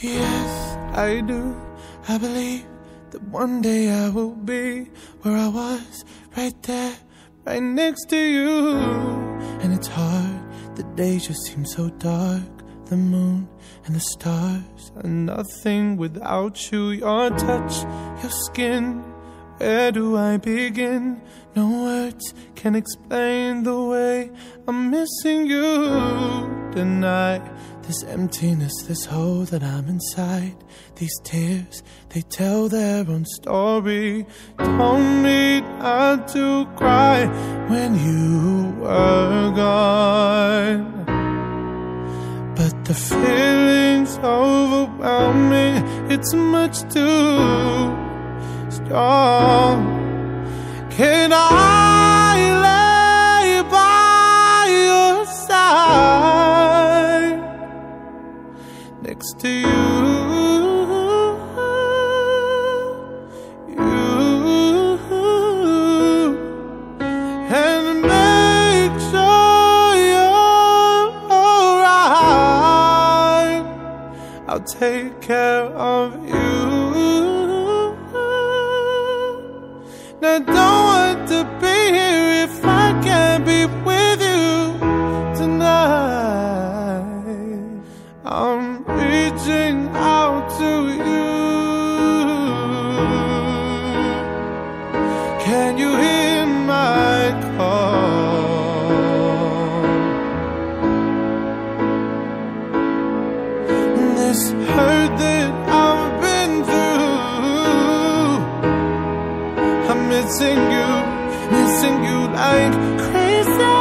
Yes, I do. I believe that one day I will be where I was, right there, right next to you. And it's hard, the days just seem so dark. The moon and the stars are nothing without you. Your touch, your skin. Where do I begin? No words can explain the way I'm missing you tonight. This emptiness, this hole that I'm inside. These tears, they tell their own story. Told me not to cry when you were gone. But the feeling's overwhelming, it's much too strong. Can I take care of you. Now, I don't want to be here if I can't missing you, missing you like crazy.